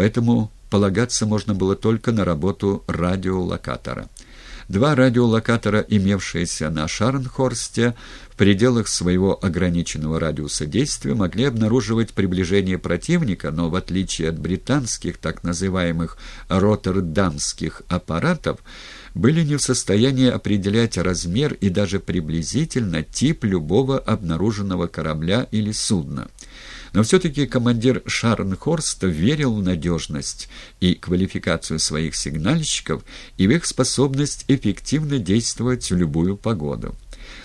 поэтому полагаться можно было только на работу радиолокатора. Два радиолокатора, имевшиеся на Шарнхорсте, в пределах своего ограниченного радиуса действия, могли обнаруживать приближение противника, но в отличие от британских так называемых роттердамских аппаратов, были не в состоянии определять размер и даже приблизительно тип любого обнаруженного корабля или судна. Но все-таки командир Шарнхорста верил в надежность и квалификацию своих сигнальщиков и в их способность эффективно действовать в любую погоду.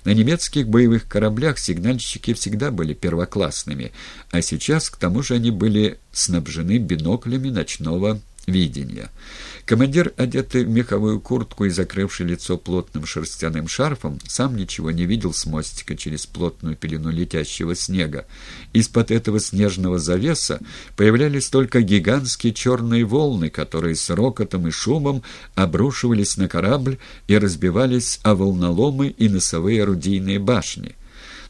На немецких боевых кораблях сигнальщики всегда были первоклассными, а сейчас, к тому же, они были снабжены биноклями ночного видения. Командир, одетый в меховую куртку и закрывший лицо плотным шерстяным шарфом, сам ничего не видел с мостика через плотную пелену летящего снега. Из-под этого снежного завеса появлялись только гигантские черные волны, которые с рокотом и шумом обрушивались на корабль и разбивались о волноломы и носовые орудийные башни.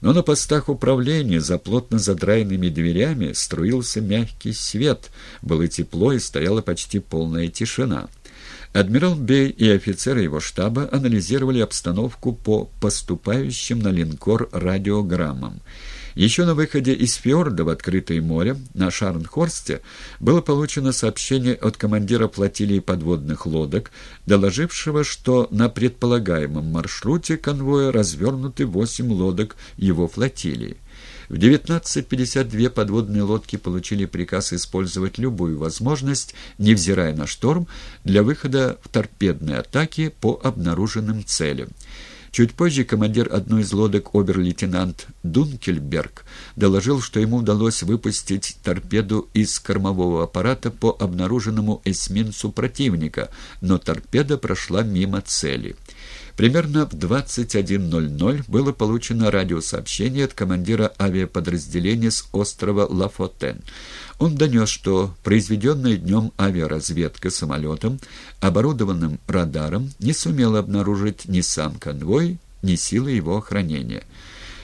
Но на постах управления за плотно задраенными дверями струился мягкий свет, было тепло и стояла почти полная тишина. Адмирал Бей и офицеры его штаба анализировали обстановку по поступающим на линкор радиограммам. Еще на выходе из фьорда в открытое море на Шарнхорсте было получено сообщение от командира флотилии подводных лодок, доложившего, что на предполагаемом маршруте конвоя развернуты восемь лодок его флотилии. В 19.52 подводные лодки получили приказ использовать любую возможность, невзирая на шторм, для выхода в торпедные атаки по обнаруженным целям. Чуть позже командир одной из лодок, обер-лейтенант Дункельберг, доложил, что ему удалось выпустить торпеду из кормового аппарата по обнаруженному эсминцу противника, но торпеда прошла мимо цели. Примерно в 21.00 было получено радиосообщение от командира авиаподразделения с острова Лафотен. Он донес, что произведенная днем авиаразведка самолетом, оборудованным радаром, не сумела обнаружить ни сам конвой, ни силы его охранения.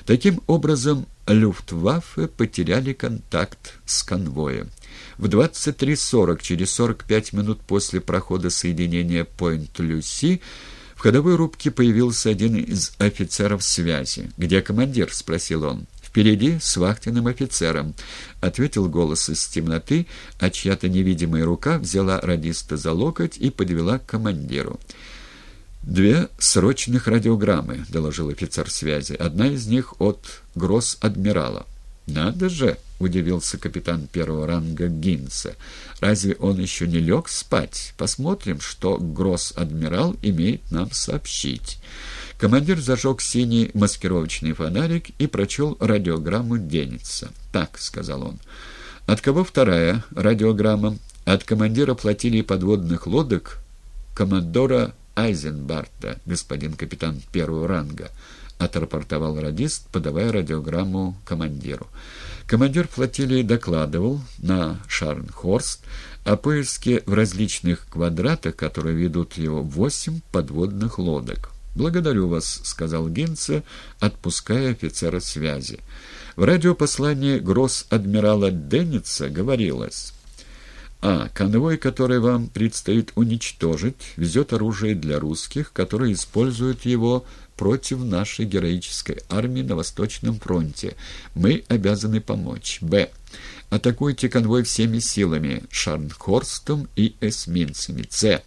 Таким образом, Люфтваффе потеряли контакт с конвоем. В 23.40, через 45 минут после прохода соединения Пойнт-Люси, в ходовой рубке появился один из офицеров связи. «Где командир?» — спросил он. «Впереди с вахтенным офицером», — ответил голос из темноты, а чья-то невидимая рука взяла радиста за локоть и подвела к командиру. «Две срочных радиограммы», — доложил офицер связи. «Одна из них от гросс-адмирала». «Надо же!» — удивился капитан первого ранга Гинца. «Разве он еще не лег спать? Посмотрим, что гросс-адмирал имеет нам сообщить». Командир зажег синий маскировочный фонарик и прочел радиограмму Генница. «Так», — сказал он. «От кого вторая радиограмма?» «От командира флотилии подводных лодок, командора Айзенбарта, господин капитан первого ранга» отрапортовал радист, подавая радиограмму командиру. Командир флотилии докладывал на Шарнхорст о поиске в различных квадратах, которые ведут его восемь подводных лодок. «Благодарю вас», — сказал Гинце, отпуская офицера связи. В радиопослании гросс-адмирала Денница говорилось... А. Конвой, который вам предстоит уничтожить, везет оружие для русских, которые используют его против нашей героической армии на Восточном фронте. Мы обязаны помочь. Б. Атакуйте конвой всеми силами, Шарнхорстом и эсминцами. С.